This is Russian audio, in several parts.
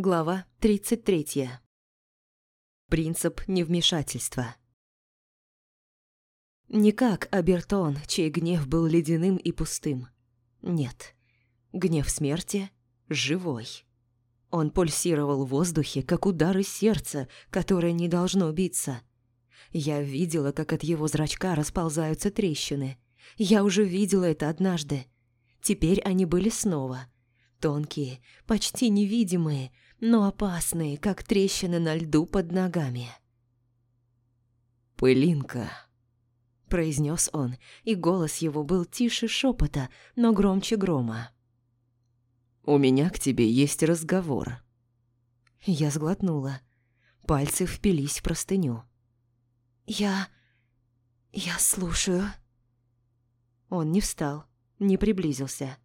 Глава 33. Принцип невмешательства. Не как Абертон, чей гнев был ледяным и пустым. Нет. Гнев смерти живой. Он пульсировал в воздухе, как удары сердца, которое не должно биться. Я видела, как от его зрачка расползаются трещины. Я уже видела это однажды. Теперь они были снова. Тонкие, почти невидимые, но опасные, как трещины на льду под ногами. «Пылинка», — произнес он, и голос его был тише шепота, но громче грома. «У меня к тебе есть разговор». Я сглотнула. Пальцы впились в простыню. «Я... я слушаю». Он не встал, не приблизился.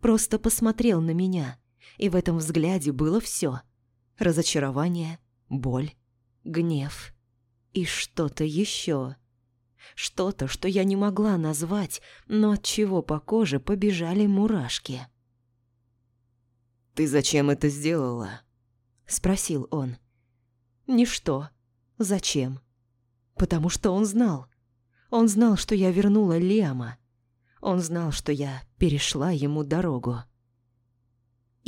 Просто посмотрел на меня, и в этом взгляде было все: Разочарование, боль, гнев и что-то еще. Что-то, что я не могла назвать, но от чего по коже побежали мурашки. «Ты зачем это сделала?» – спросил он. «Ничто. Зачем?» «Потому что он знал. Он знал, что я вернула Лема. Он знал, что я перешла ему дорогу.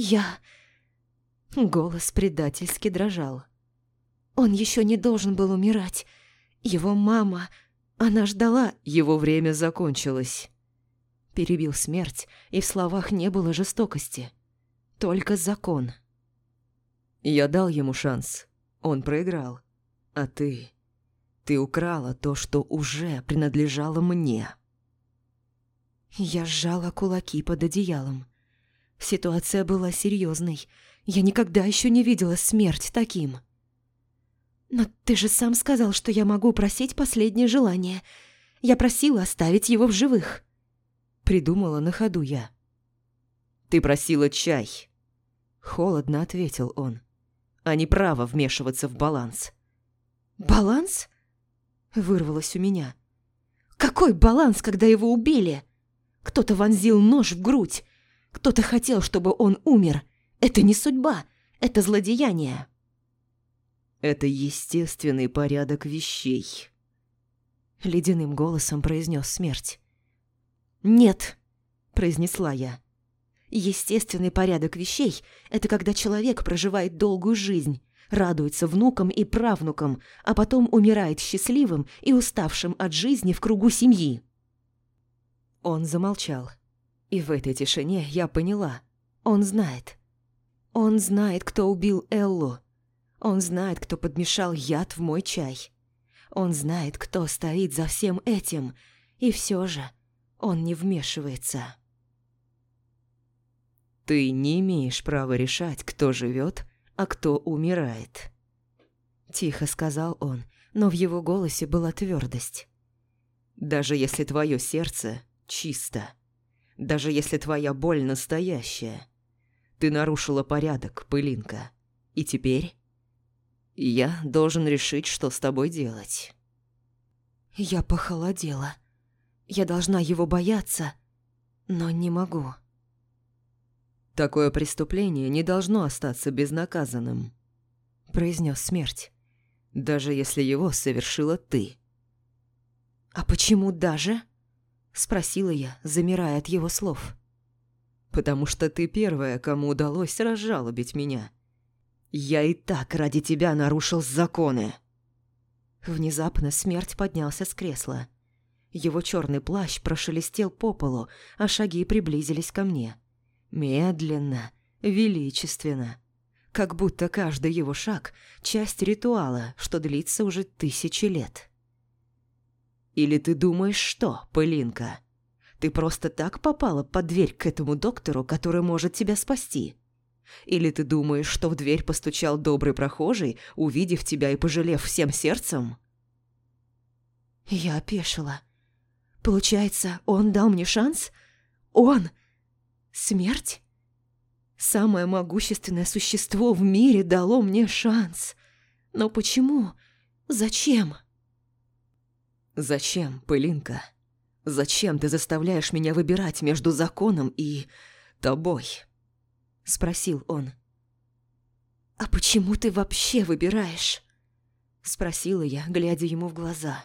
«Я...» Голос предательски дрожал. «Он еще не должен был умирать. Его мама... Она ждала...» «Его время закончилось». Перебил смерть, и в словах не было жестокости. Только закон. Я дал ему шанс. Он проиграл. А ты... Ты украла то, что уже принадлежало мне. Я сжала кулаки под одеялом. Ситуация была серьезной. Я никогда еще не видела смерть таким. «Но ты же сам сказал, что я могу просить последнее желание. Я просила оставить его в живых». Придумала на ходу я. «Ты просила чай», — холодно ответил он. «А не право вмешиваться в баланс». «Баланс?» — вырвалось у меня. «Какой баланс, когда его убили?» Кто-то вонзил нож в грудь. Кто-то хотел, чтобы он умер. Это не судьба, это злодеяние. Это естественный порядок вещей. Ледяным голосом произнес смерть. «Нет», – произнесла я. «Естественный порядок вещей – это когда человек проживает долгую жизнь, радуется внукам и правнукам, а потом умирает счастливым и уставшим от жизни в кругу семьи. Он замолчал. И в этой тишине я поняла. Он знает. Он знает, кто убил Эллу. Он знает, кто подмешал яд в мой чай. Он знает, кто стоит за всем этим. И все же он не вмешивается. «Ты не имеешь права решать, кто живет, а кто умирает», – тихо сказал он, но в его голосе была твердость. «Даже если твое сердце чисто. Даже если твоя боль настоящая. Ты нарушила порядок, пылинка. И теперь я должен решить, что с тобой делать. Я похолодела. Я должна его бояться, но не могу. Такое преступление не должно остаться безнаказанным, произнес смерть. Даже если его совершила ты. А почему даже? Спросила я, замирая от его слов. «Потому что ты первая, кому удалось разжалобить меня. Я и так ради тебя нарушил законы». Внезапно смерть поднялся с кресла. Его черный плащ прошелестел по полу, а шаги приблизились ко мне. Медленно, величественно. Как будто каждый его шаг – часть ритуала, что длится уже тысячи лет. Или ты думаешь, что, пылинка? Ты просто так попала под дверь к этому доктору, который может тебя спасти? Или ты думаешь, что в дверь постучал добрый прохожий, увидев тебя и пожалев всем сердцем? Я опешила. Получается, он дал мне шанс? Он? Смерть? Самое могущественное существо в мире дало мне шанс. Но почему? Зачем? «Зачем, пылинка? Зачем ты заставляешь меня выбирать между законом и... тобой?» Спросил он. «А почему ты вообще выбираешь?» Спросила я, глядя ему в глаза.